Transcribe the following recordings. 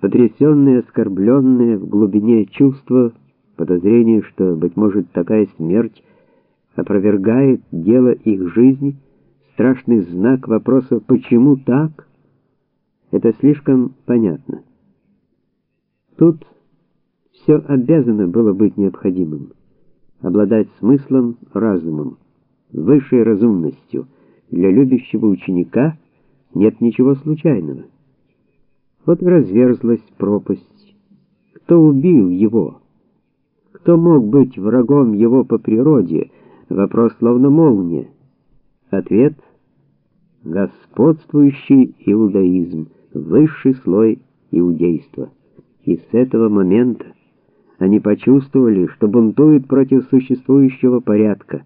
Потрясенные, оскорбленные в глубине чувства, подозрение, что, быть может, такая смерть опровергает дело их жизни, страшный знак вопроса «почему так?» это слишком понятно. Тут все обязано было быть необходимым, обладать смыслом, разумом, высшей разумностью. Для любящего ученика нет ничего случайного. Вот разверзлась пропасть. Кто убил его? Кто мог быть врагом его по природе? Вопрос словно молния. Ответ — господствующий иудаизм, высший слой иудейства. И с этого момента они почувствовали, что бунтуют против существующего порядка.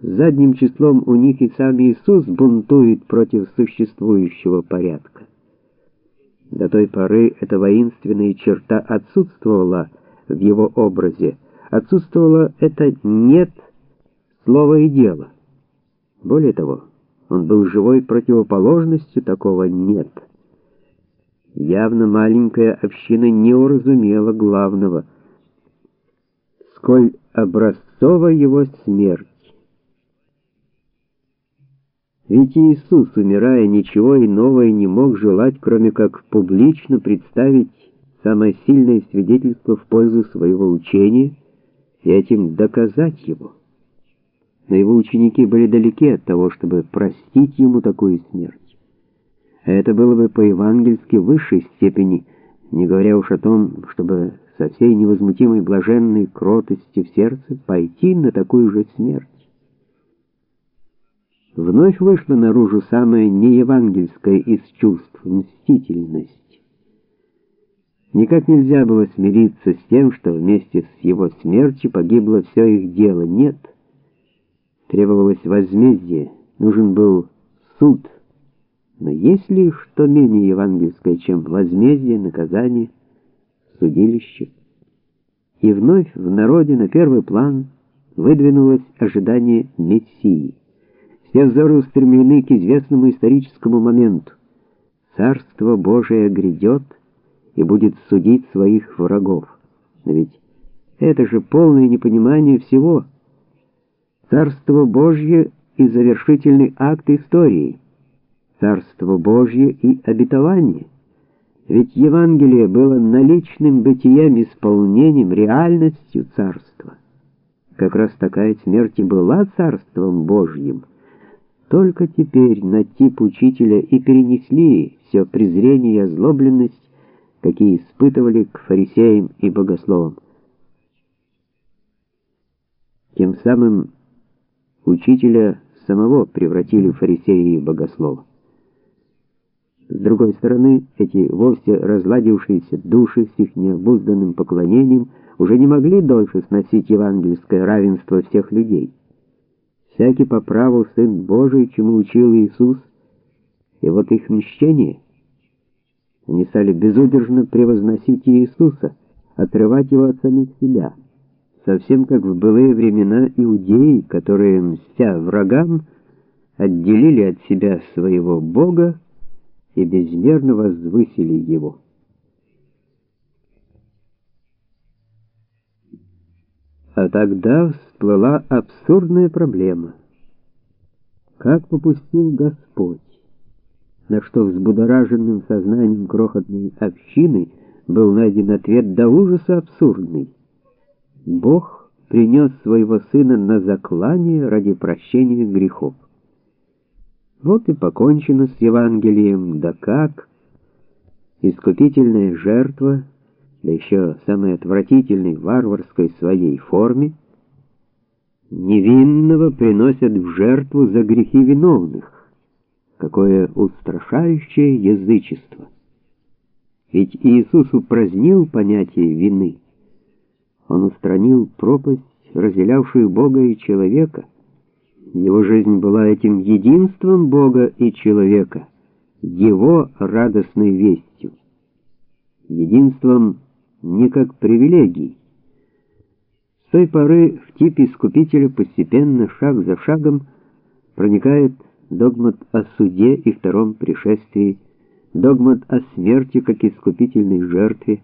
Задним числом у них и сам Иисус бунтует против существующего порядка. До той поры эта воинственная черта отсутствовала в его образе, отсутствовало это «нет» слова и дела. Более того, он был живой противоположностью такого «нет». Явно маленькая община не уразумела главного, сколь образцова его смерть. Ведь Иисус, умирая, ничего иного и не мог желать, кроме как публично представить самое сильное свидетельство в пользу своего учения и этим доказать его. Но его ученики были далеки от того, чтобы простить ему такую смерть. А это было бы по-евангельски высшей степени, не говоря уж о том, чтобы со всей невозмутимой блаженной кротостью в сердце пойти на такую же смерть вновь вышла наружу самая неевангельская из чувств — мстительность. Никак нельзя было смириться с тем, что вместе с его смертью погибло все их дело. Нет. Требовалось возмездие, нужен был суд. Но есть ли что менее евангельское, чем возмездие, наказание, судилище? И вновь в народе на первый план выдвинулось ожидание Мессии. Все взоры устремлены к известному историческому моменту. Царство Божие грядет и будет судить своих врагов. Но ведь это же полное непонимание всего. Царство Божье и завершительный акт истории. Царство Божье и обетование. Ведь Евангелие было наличным бытием, исполнением, реальностью царства. Как раз такая смерть и была царством Божьим. Только теперь на тип учителя и перенесли все презрение и озлобленность, какие испытывали к фарисеям и богословам. Тем самым учителя самого превратили в фарисея и богослова. С другой стороны, эти вовсе разладившиеся души с их необузданным поклонением уже не могли дольше сносить евангельское равенство всех людей всякий по праву Сын Божий, чему учил Иисус, и вот их мщение. Они стали безудержно превозносить Иисуса, отрывать его от самих себя, совсем как в былые времена иудеи, которые, мстя врагам, отделили от себя своего Бога и безмерно возвысили его. А тогда всплыла абсурдная проблема. Как попустил Господь? На что взбудораженным сознанием крохотной общины был найден ответ до ужаса абсурдный. Бог принес своего сына на заклание ради прощения грехов. Вот и покончено с Евангелием, да как искупительная жертва — да еще самой отвратительной варварской своей форме, невинного приносят в жертву за грехи виновных. Какое устрашающее язычество! Ведь Иисус упразднил понятие вины. Он устранил пропасть, разделявшую Бога и человека. Его жизнь была этим единством Бога и человека, его радостной вестью, единством не как привилегий. С той поры в тип искупителя постепенно, шаг за шагом, проникает догмат о суде и втором пришествии догмат о смерти как искупительной жертве,